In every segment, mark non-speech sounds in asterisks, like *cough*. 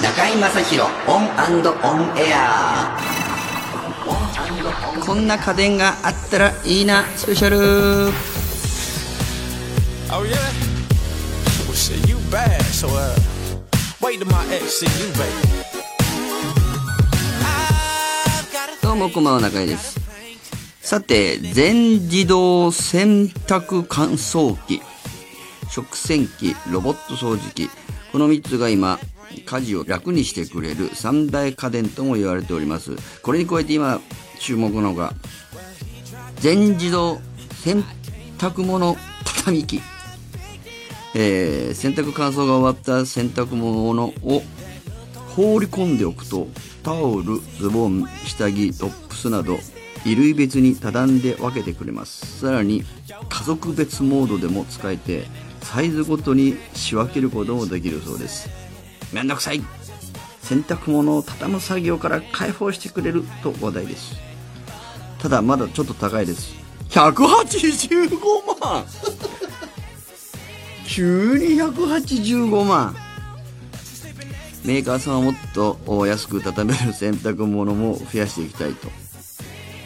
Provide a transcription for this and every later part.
中居正広オンオンエアこんな家電があったらいいなスペシャル Oh yeah? Well shit, you bad, so uh wait till my ex see you, baby. どうもこんばんは中居ですさて全自動洗濯乾燥機食洗機ロボット掃除機この3つが今家事を楽にしてくれる三大家電とも言われております。これに加えて今注目のが全自動洗濯物畳み機。えー洗濯乾燥が終わった洗濯物を放り込んでおくとタオルズボン下着トップスなど衣類別に畳んで分けてくれます。さらに家族別モードでも使えてサイズごとに仕分けることもできるそうです。めんどくさい。洗濯物を畳む作業から解放してくれると話題です。ただまだちょっと高いです。185万。*laughs* 急に185万。メーカーさんはもっと安く畳める洗濯物も増やしていきたいと。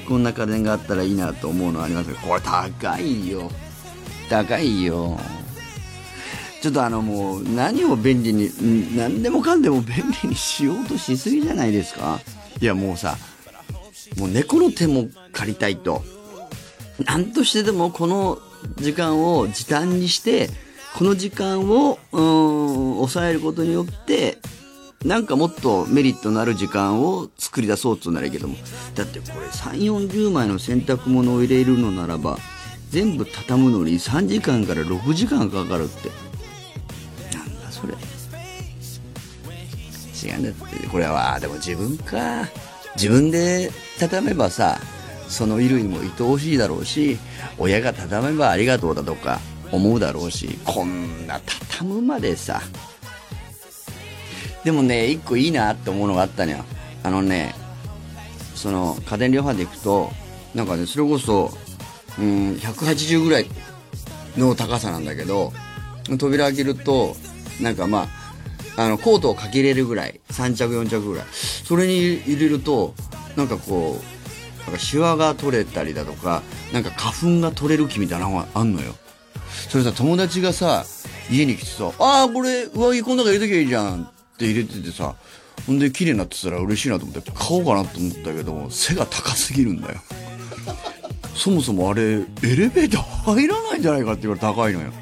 こんな家電があったらいいなと思うのはありますがこれ高いよ。高いよ。ちょっとあのもう何を便利に何でもかんでも便利にしようとしすぎじゃないですか。いやもうさもう猫の手も借りたいと。何としてでもこの時間を時短にしてこの時間をうん抑えることによってなんかもっとメリットのある時間を作り出そうとなるけども。だってこれ3 4 0枚の洗濯物を入れるのならば全部畳むのに3時間から6時間かかるって。なんだそれ。違うんだって。これはでも自分か。自分で畳めばさその衣類も愛おしいだろうし親が畳めばありがとうだとか思うだろうしこんな畳むまでさでもね一個いいなって思うのがあったのよ。あのねその家電量販で行くとなんかねそれこそうん180ぐらいの高さなんだけど扉開けるとなんかまああのコートをかけれるぐらい3着4着ぐらい。それに入れるとなんかこうなんかシワが取れたりだとかなんか花粉が取れる木みたいなのがあんのよ。それさ友達がさ家に来てさ「ああこれ上着この中入れときゃいいじゃん」って入れててさほんで綺麗になってたら嬉しいなと思って買おうかなと思ったけど背が高すぎるんだよ。*laughs* そもそもあれエレベーター入らないんじゃないかって言われ高いのよ。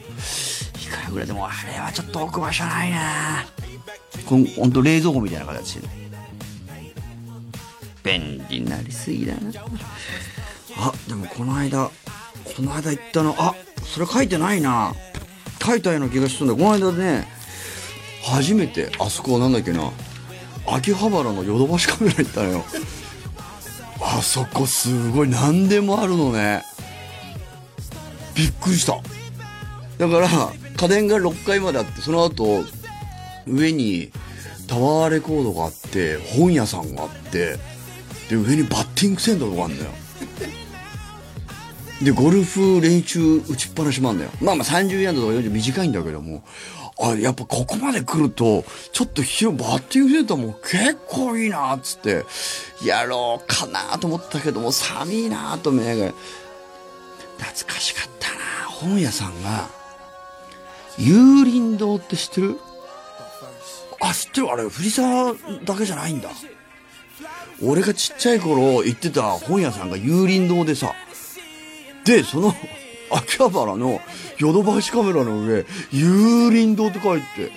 いくらぐらいでもあれはちょっと置く場所ないな。こんほんと冷蔵庫みたいな形で。便利になりすぎだな。あでもこの間この間言ったのあそれ書いてないな。書いたような気がしたんだこの間ね初めてあそこなんだっけな秋葉原のヨドバシカメラ行ったのよ。あそこすごい何でもあるのね。びっくりした。だから家電が6階まであってその後上にタワーレコードがあって本屋さんがあってで上にバッティングセンターとかあるんだよ。でゴルフ練習打ちっぱなしもあんだよ。まあまあ30ヤードとか40短いんだけども。あやっぱここまで来るとちょっと広バッティングセンターも結構いいなっつって。やろうかなと思ったけども寒いなと思いながら。懐かしかったな。本屋さんが。幽林堂って知ってる？あ知ってる。あれ藤沢だけじゃないんだ。俺がちっちゃい頃行ってた本屋さんが幽林堂でさ。でその秋葉原のヨドバシカメラの上幽林堂って書いて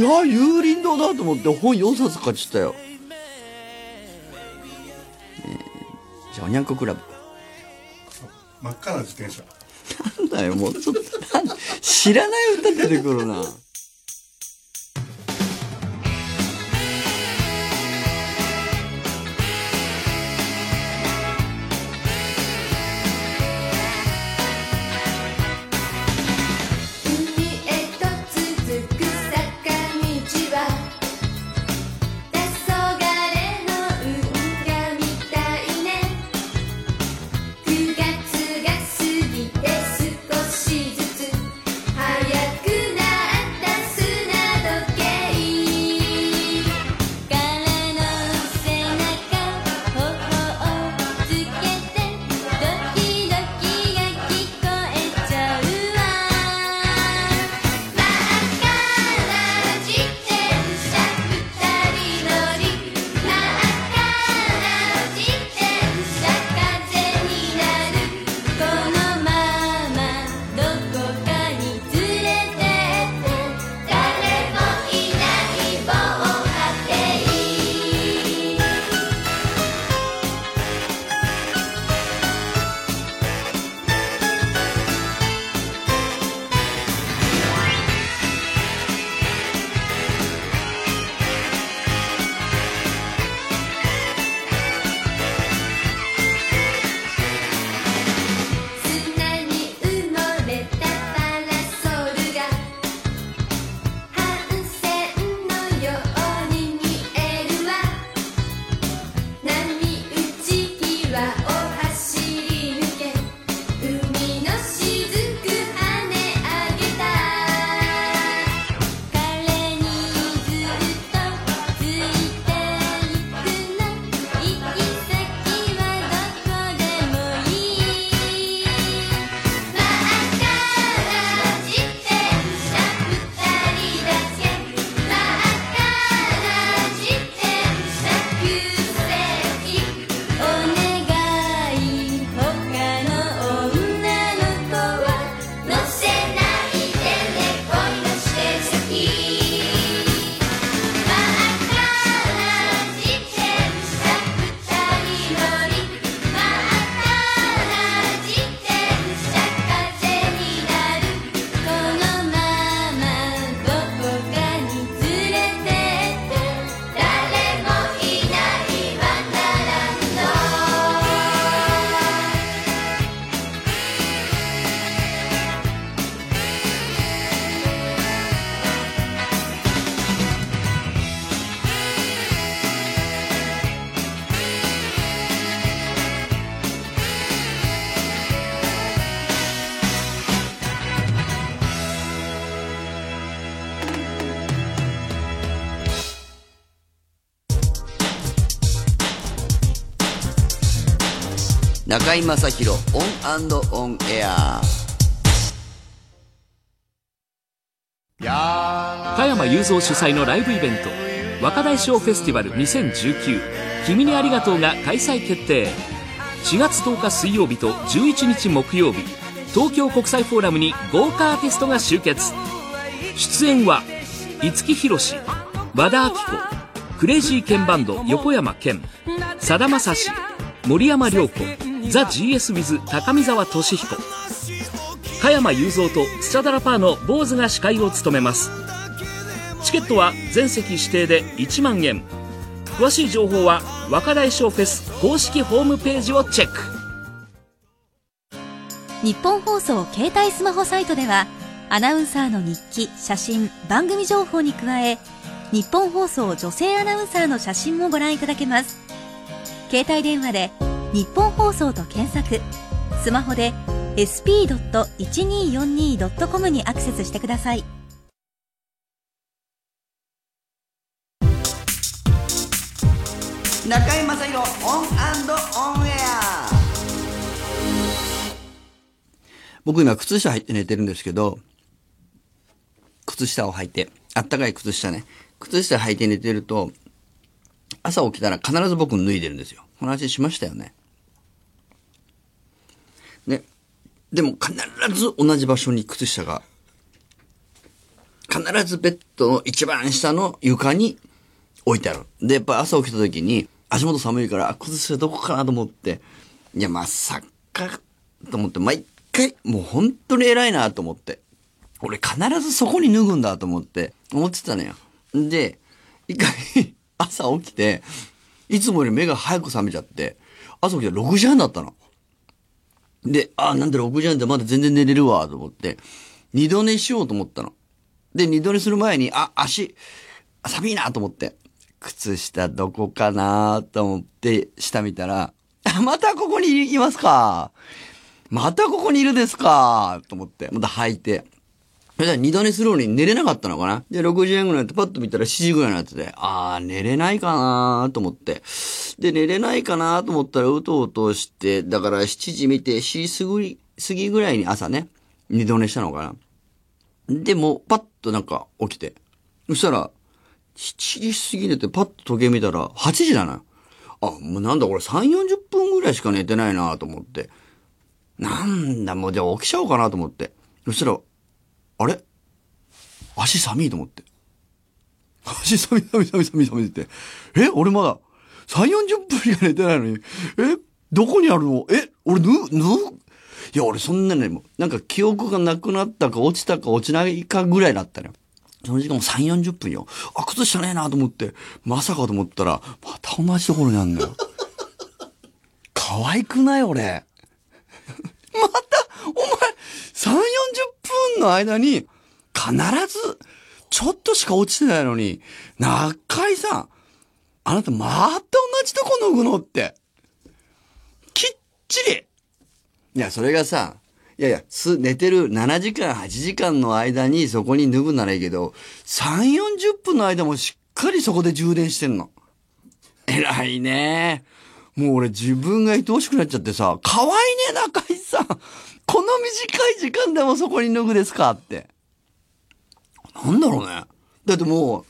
いや幽林堂だと思って本4冊買っちゃったよ、えーじゃあおにゃんこクラブ。真っ赤な自転車。なんだよもうちょっと知らない歌出てくるな中居正広オンオンエア。加山雄三主催のライブイベント若大将フェスティバル2019君にありがとうが開催決定。4月10日水曜日と11日木曜日。東京国際フォーラムに豪華アーティストが集結。出演は五木ひろし和田アキ子クレイジーケンバンド横山健さだまさし森山良子ザ・ GS ウィズ高見沢俊彦。加山雄三とスチャダラパーの坊主が司会を務めます。チケットは全席指定で1万円。詳しい情報は若大将フェス公式ホームページをチェック。日本放送携帯スマホサイトではアナウンサーの日記写真番組情報に加えニッポン放送女性アナウンサーの写真もご覧いただけます。携帯電話で「ニッポン放送」と検索。スマホで sp.1242.com にアクセスしてください。中居正広オンオンエア。僕今靴下履いて寝てるんですけど靴下を履いてあったかい靴下ね。靴下履いて寝てると朝起きたら必ず僕脱いでるんですよ。話しましたよね。ねでも必ず同じ場所に靴下が必ずベッドの一番下の床に置いてある。で、やっぱ朝起きた時に、足元寒いから、あ崩してどこかなと思って、いや、まさか、と思って、毎回、もう本当に偉いなと思って。俺必ずそこに脱ぐんだと思って、思ってたのよ。で、一回、*laughs* 朝起きて、いつもより目が早く覚めちゃって、朝起きたら6時半だったの。で、あ、なんで6時半でまだ全然寝れるわ、と思って、二度寝しようと思ったの。で、二度寝する前に、あ、足、寒いなと思って、靴下どこかなと思って、下見たら、*laughs* またここにいますかまたここにいるですかと思って、また履いて。二度寝するのに寝れなかったのかな？で、6時半ぐらいになってパッと見たら7時ぐらいになってて、あー、寝れないかなーと思って。で、寝れないかなーと思ったらうとうとして、だから7時見て、7時過ぎ、過ぎぐらいに朝ね、二度寝したのかなで、もう、パッとなんか起きて。そしたら、7時過ぎ寝てパッと時計見たら、8時だな。あ、もうなんだこれ3、40分ぐらいしか寝てないなと思って。なんだ、もうじゃあ起きちゃおうかなと思って。そしたら、あれ？足寒いと思って。足寒い寒い寒い寒い寒いって。え？俺まだ3、40分しか寝てないのに。え？どこにあるの？え？俺ぬ、ぬ？いや、俺そんなね、もなんか記憶がなくなったか落ちたか落ちないかぐらいだったのよ。その時間も3、40分よ。あ、靴下ねえなと思って、まさかと思ったら、また同じところにあんのよ。可愛くない？俺。*laughs* また、お前、3、40分の間に、必ず、ちょっとしか落ちてないのに、中井さん、あなたまた同じとこ脱ぐのって。きっちり。いや、それがさ、いやいや、す、寝てる7時間、8時間の間にそこに脱ぐならいいけど、3、40分の間もしっかりそこで充電してんの。偉いね。もう俺自分が愛おしくなっちゃってさ、可愛いね、中井さん。短い時間でもそこに脱ぐですか？って。なんだろうね。だっても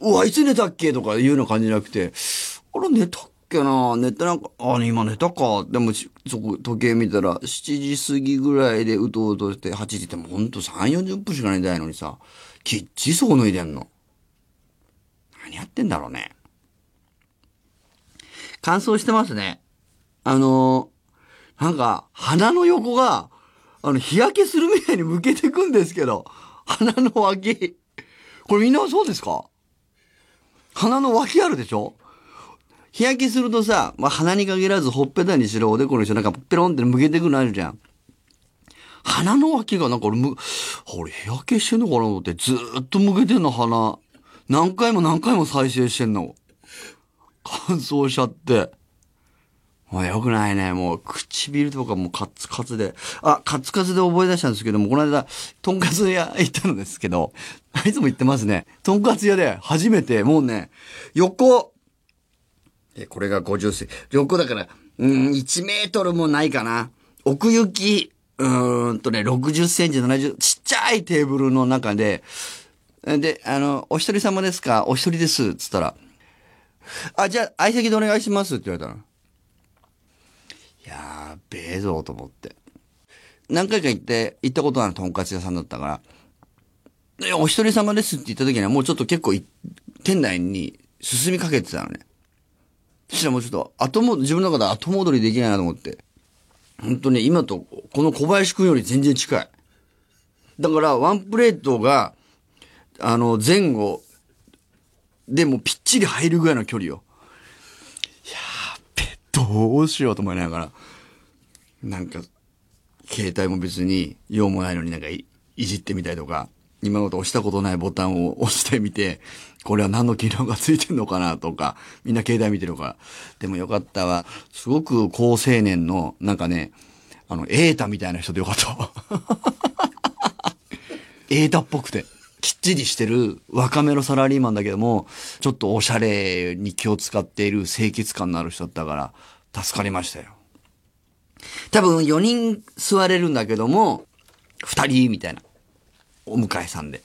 う、うわ、いつ寝たっけとかいうような感じじゃなくて、あれ寝たっけな？寝てなんか、あ、今寝たか。でも、そこ、時計見たら、7時過ぎぐらいでうとうとして、8時ってもうほんと3、40分しか寝てないのにさ、きっちりそこ脱いでんの。何やってんだろうね。乾燥してますね。あのーなんか、鼻の横が、あの、日焼けするみたいに向けてくんですけど、鼻の脇。これみんなそうですか？鼻の脇あるでしょ？日焼けするとさ、まあ、鼻に限らずほっぺたにしろおでこにしろなんかペロンって向けてくのあるじゃん。鼻の脇がなんか俺む、俺日焼けしてんのかなと思ってずっと向けてんの鼻。何回も何回も再生してんの。乾燥しちゃって。もう良くないね。もう唇とかもカツカツで。あ、カツカツで覚え出したんですけども、この間、とんかつ屋行ったのですけど、*laughs* いつも言ってますね。とんかつ屋で初めて、もうね、横、え、これが50センチ。横だから、うん、1メートルもないかな。奥行き、うーんとね、60センチ、70、ちっちゃいテーブルの中で、で、あの、お一人様ですか？お一人です。つったら、あ、じゃあ、相席でお願いしますって言われたの。やーべえぞ、と思って。何回か行って、行ったことあるとんかつ屋さんだったから、お一人様ですって言った時にはもうちょっと結構店内に進みかけてたのね。そしたらもうちょっと後も、自分の中で後戻りできないなと思って。本当に今と、この小林くんより全然近い。だから、ワンプレートが、あの、前後、でもぴっちり入るぐらいの距離よ。どうしようと思いながら。なんか、携帯も別に用もないのになんかいじってみたりとか、今まで押したことないボタンを押してみて、これは何の機能がついてんのかなとか、みんな携帯見てるから。でもよかったわ。すごく高青年の、なんかね、あの、エータみたいな人でよかったわ。*laughs* エータっぽくて。きっちりしてる若めのサラリーマンだけども、ちょっとおしゃれに気を使っている清潔感のある人だったから、助かりましたよ。多分4人座れるんだけども、2人みたいな。お迎えさんで。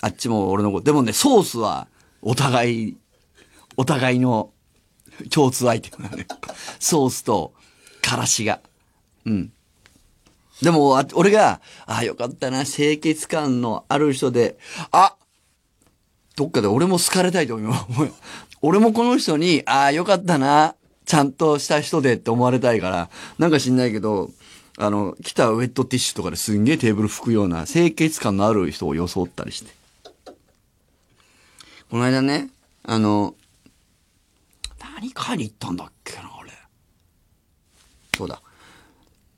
あっちも俺の子。でもね、ソースはお互い、お互いの共通アイテムなのよ。ソースとからしが。うん。でも、あ俺が、ああ、よかったな、清潔感のある人で、あどっかで俺も好かれたいと思う。俺もこの人に、ああ、よかったな、ちゃんとした人でって思われたいから、なんか知んないけど、あの、来たウェットティッシュとかですんげえテーブル拭くような清潔感のある人を装ったりして。この間ね、あの、何買いに行ったんだっけな、あれ。そうだ。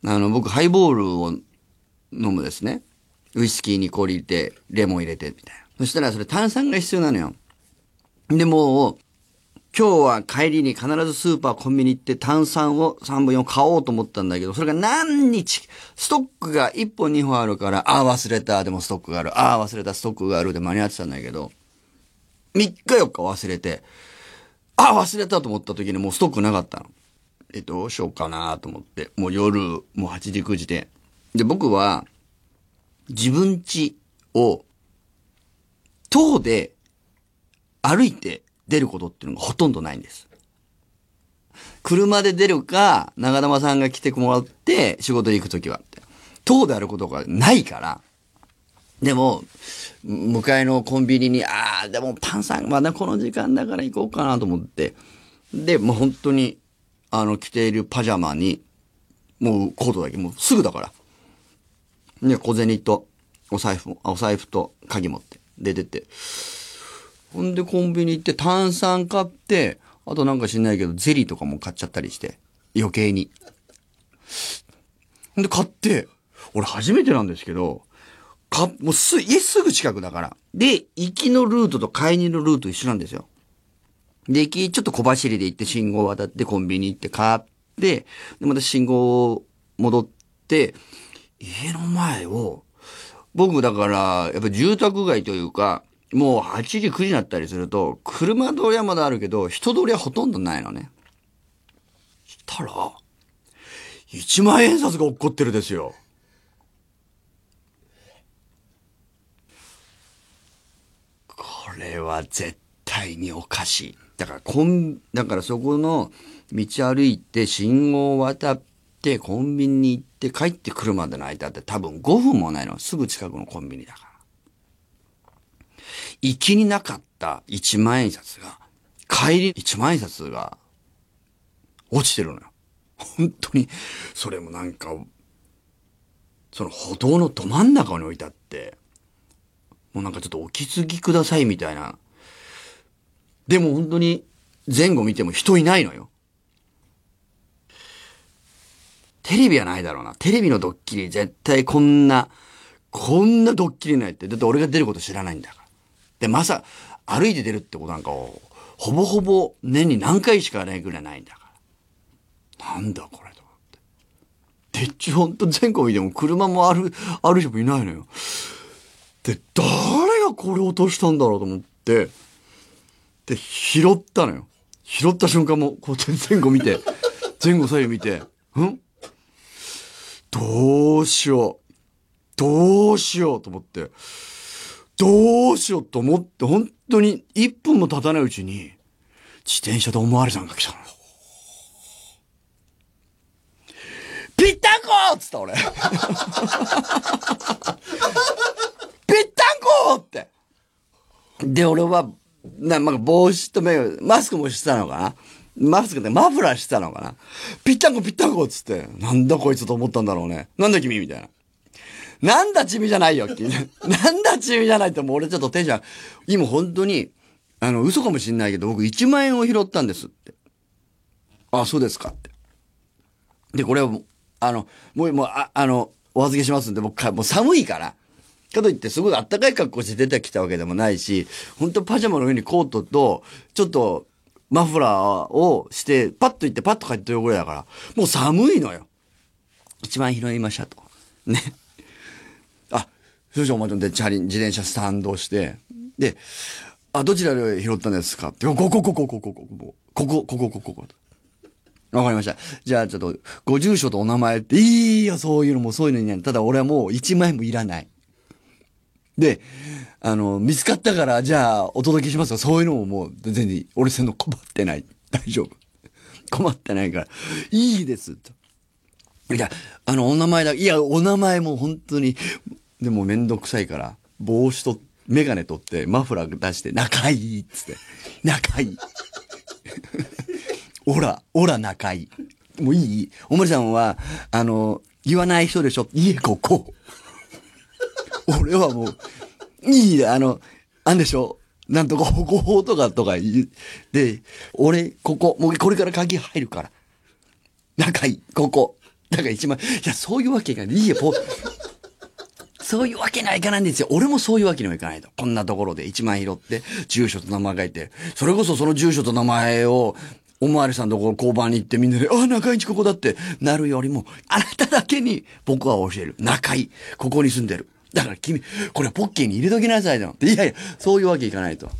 あの、僕、ハイボールを飲むですね。ウイスキーに氷入れて、レモン入れて、みたいな。そしたら、それ炭酸が必要なのよ。で、もう、今日は帰りに必ずスーパー、コンビニ行って炭酸を3本4買おうと思ったんだけど、それが何日、ストックが1本2本あるから、ああ、忘れた、でもストックがある、ああ、忘れた、ストックがあるで間に合ってたんだけど、3日4日忘れて、ああ、忘れたと思った時にもうストックなかったの。え、どうしようかなと思って。もう夜、もう8時9時で。で、僕は、自分家を、徒歩で歩いて出ることっていうのがほとんどないんです。車で出るか、長玉さんが来てもらって仕事に行くときはって。徒歩で歩くことがないから。でも、向かいのコンビニに、ああ、でも炭酸、まだこの時間だから行こうかなと思って。で、もう本当に、あの、着ているパジャマに、もうコートだけ、もうすぐだから。で、小銭と、お財布も、お財布と鍵持って、出てって。ほんで、コンビニ行って炭酸買って、あとなんか知んないけど、ゼリーとかも買っちゃったりして、余計に。ほんで、買って、俺初めてなんですけど、か、もうす、家すぐ近くだから。で、行きのルートと帰りのルート一緒なんですよ。で、行き、ちょっと小走りで行って信号渡ってコンビニ行って買って、で、また信号を戻って、家の前を、僕だから、やっぱ住宅街というか、もう8時、9時になったりすると、車通りはまだあるけど、人通りはほとんどないのね。したら、1万円札が落っこってるですよ。これは絶対におかしい。だから、こん、だからそこの道歩いて信号を渡ってコンビニに行って帰ってくるまでの間って多分5分もないの。すぐ近くのコンビニだから。行きになかった1万円札が、帰り1万円札が落ちてるのよ。本当に、それもなんか、その歩道のど真ん中に置いてあって、もうなんかちょっとお気づきくださいみたいな。でも本当に前後見ても人いないのよ。テレビはないだろうな。テレビのドッキリ絶対こんな、こんなドッキリないって。だって俺が出ること知らないんだから。で、まさ、歩いて出るってことなんかを、ほぼほぼ年に何回しかないぐらいないんだから。なんだこれと思って。でっちほんと前後見ても車もある、ある人もいないのよ。で、誰がこれ落としたんだろうと思って、で、拾ったのよ。拾った瞬間も、こう、前後見て、前後左右見て、ん？どうしよう。どうしようと思って。どうしようと思って、本当に1分も経たないうちに、自転車でおまわりさんが来たの。ぴったんこっつった俺。ぴったんこって。で、俺は、な、まあ、帽子と目、マスクもしてたのかなマスクでマフラーしてたのかなぴったんこぴったんこっつって、なんだこいつと思ったんだろうね。なんだ君みたいな。なんだチミじゃないよって。*laughs* なんだチミじゃないって、もう俺ちょっとテンション、今本当に、あの、嘘かもしんないけど、僕1万円を拾ったんですって。あ、そうですかって。で、これを、あの、もう、もう、ああの、お預けしますんで、僕、もう寒いから。かといって、すごい暖かい格好して出てきたわけでもないし、本当パジャマの上にコートと、ちょっと、マフラーをして、パッと行ってパッと帰ってるぐらいだから、もう寒いのよ。一番拾いましたと。ね。少々お待ちで、チャリン、自転車スタンドして、で、あ、どちらで拾ったんですか？って、ここ、ここ、ここ、ここ、ここ、ここ、ここ、ここ、ここ。わかりました。じゃあちょっと、ご住所とお名前って、いいよ、そういうのもそういうのにね。ただ俺はもう1枚もいらない。で、あの、見つかったから、じゃあお届けしますよ。そういうのももう全然いい。俺そういうの困ってない。大丈夫。困ってないから、いいです。と。いや、あの、お名前だ。いや、お名前も本当に、でもめんどくさいから、帽子と、メガネ取って、マフラー出して、仲いいっつって。仲いい。*laughs* オラ、オラ仲いい。もういい？おまりさんは、あの、言わない人でしょ？いえ、ここ。俺はもう、いいあの、あんでしょ？なんとか保護法とかとか言う。で、俺、ここ、もうこれから鍵入るから。仲いい、ここ。だから一番、いや、そういうわけがない。いよ、そういうわけにはいかないんですよ。俺もそういうわけにはいかないと。こんなところで1万拾って、住所と名前書いて、それこそその住所と名前を、おまわりさんのところ交番に行ってみんなで、あ、中井んちここだってなるよりも、あなただけに僕は教える。中井、ここに住んでる。だから君、これポッケに入れときなさいよ。いやいや、そういうわけいかないと。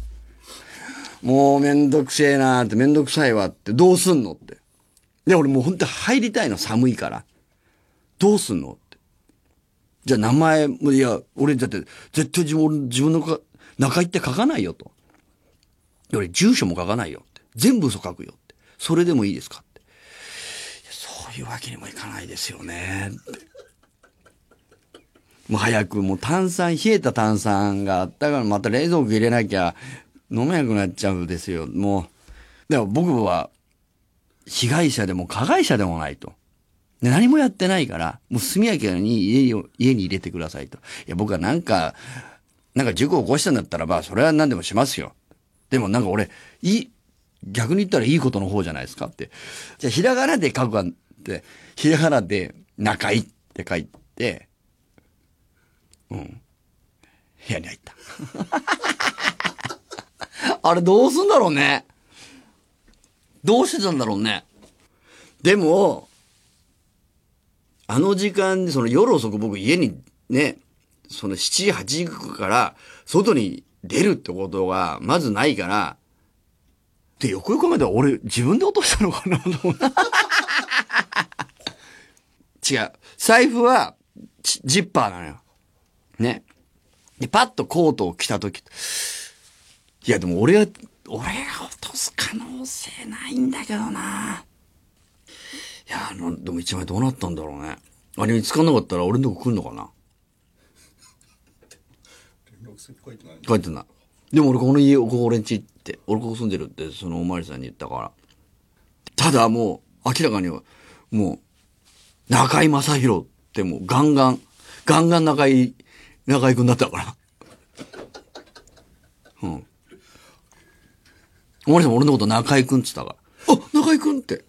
もうめんどくせえなーって、めんどくさいわって、どうすんのって。で、俺もう本当入りたいの、寒いから。どうすんの。じゃあ名前、もいや、俺だって、絶対自分、自分のか、中井って書かないよと。俺、住所も書かないよって。全部嘘書くよって。それでもいいですかって。そういうわけにもいかないですよね。もう早く、もう炭酸、冷えた炭酸があったから、また冷蔵庫入れなきゃ飲めなくなっちゃうんですよ。もう。でも僕は、被害者でも加害者でもないと。で何もやってないから、もう速やかに家を、家に入れてくださいと。いや、僕はなんか、なんか事故を起こしたんだったらば、それは何でもしますよ。でもなんか俺、いい、逆に言ったらいいことの方じゃないですかって。じゃあ、ひらがなで書くかって、ひらがなで、仲いいって書いて、うん。部屋に入った。*laughs* あれどうすんだろうね。どうしてたんだろうね。でも、あの時間で、その夜遅く僕家にね、その7時、8時から外に出るってことがまずないから、で、よくよく考えたら俺自分で落としたのかなと思う *laughs* 違う。財布はチジッパーなのよ。ね。で、パッとコートを着たとき、いやでも俺は、俺が落とす可能性ないんだけどな。いや、あの、でも一枚どうなったんだろうね。あれ見つかんなかったら俺のとこ来んのかな書いてない書いてない。でも俺この家、ここ俺んち行って、俺ここ住んでるって、そのおまわりさんに言ったから。ただもう、明らかに、もう、中井正宏ってもうガンガン、ガンガン中井、中井くんだったから。うん。おまわりさん俺のこと中井くんって言ったから。あ中井くんって。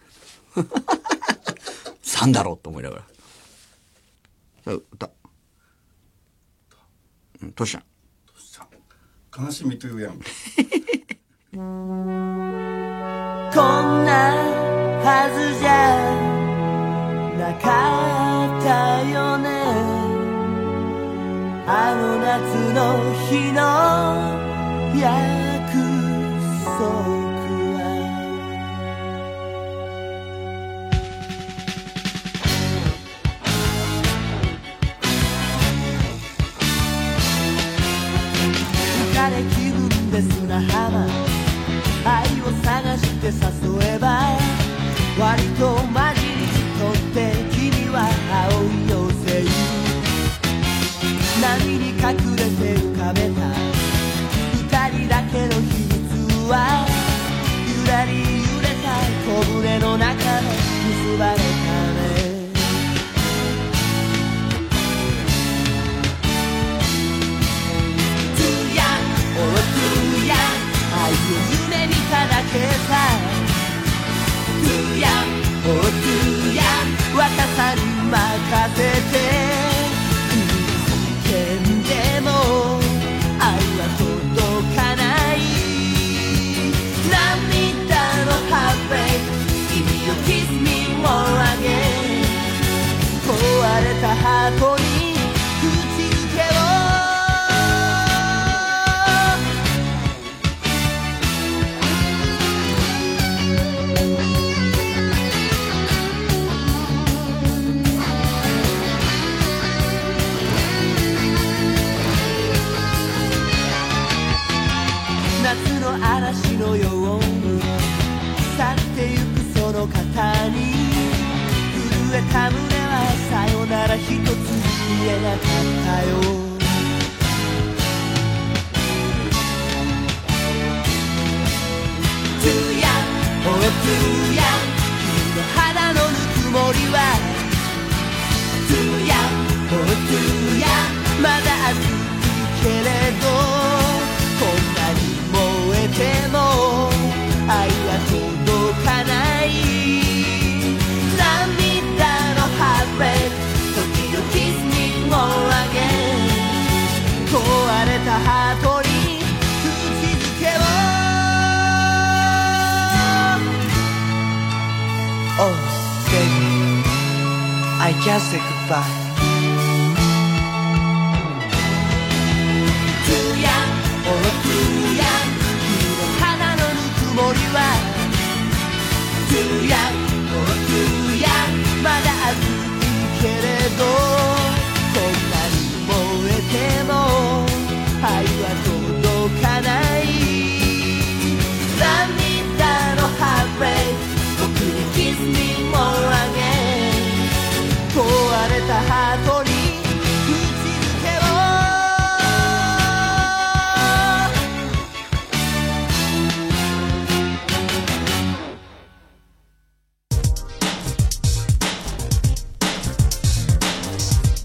さんだろって思いながら。歌。うん、トシちゃん。さ悲しみというやん *laughs* こんなはずじゃなかったよねあの夏の日の約砂浜愛を探して誘えば割とマジにとって君は青い妖精波に隠れて浮かべた。二人だけの秘密はゆらり揺れた小舟の中で結ばれたハートに口づけを Oh, baby, I can't say goodbye. トゥーヤン、おートゥーヤン君のぬくもりは。トゥーヤン、おートゥーヤンまだ熱いけれど。こんなに燃えても。たハートに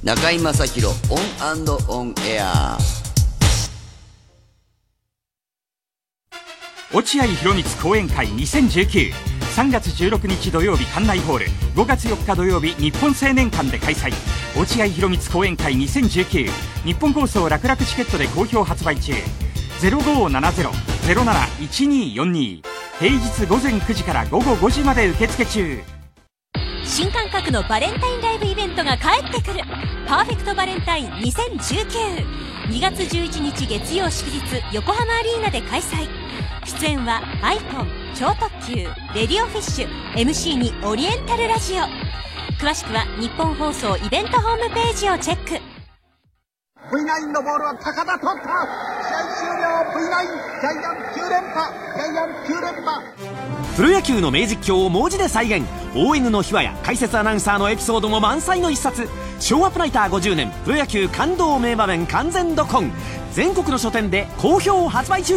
中居正広オンオンエア。落合博満講演会20193月16日土曜日関内ホール。5月4日土曜日日本青年館で開催。落合博満講演会2019ニッポン放送楽々チケットで好評発売中。0570-071242平日午前9時から午後5時まで受付中。新感覚のバレンタインライブイベントが帰ってくる。パーフェクトバレンタイン20192月11日月曜祝日横浜アリーナで開催。出演はアイコン超特急レディオフィッシュ MC にオリエンタルラジオ。詳しくは日本放送イベントホームページをチェック。V9 のボールは高田取った。試合終了 V9 ジャイアン9連覇ジャイアン9連覇。プロ野球の名実況を文字で再現。ON の秘話や解説アナウンサーのエピソードも満載の一冊。昭和プナイター50年プロ野球感動名場面完全ドコン。全国の書店で好評発売中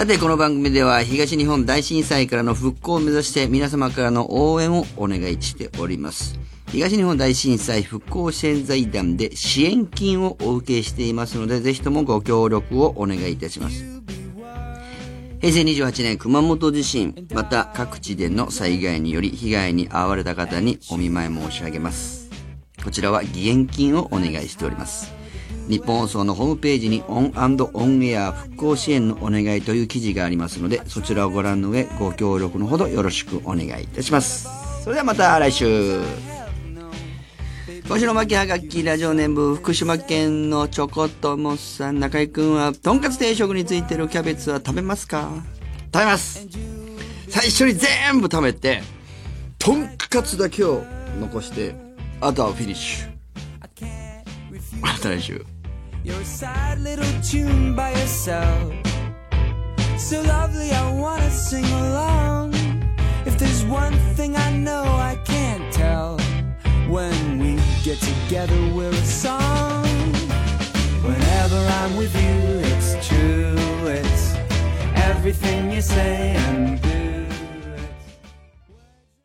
さて、この番組では東日本大震災からの復興を目指して皆様からの応援をお願いしております。東日本大震災復興支援財団で支援金をお受けしていますので、ぜひともご協力をお願いいたします。平成28年熊本地震、また各地での災害により被害に遭われた方にお見舞い申し上げます。こちらは義援金をお願いしております。ニッポン放送のホームページにオンオンエア復興支援のお願いという記事がありますので、そちらをご覧の上、ご協力のほどよろしくお願いいたします。それではまた来週。今週の巻きはがきラジオネーム福島県のチョコトモさん中居君はとんかつ定食についてるキャベツは食べますか？食べます最初に全部食べてとんかつだけを残してあとはフィニッシュまた来週 You're a sad little tune by yourself. So lovely, I wanna sing along. If there's one thing I know I can't tell, when we get together, we're a song. Whenever I'm with you, it's true, it's everything you say and do.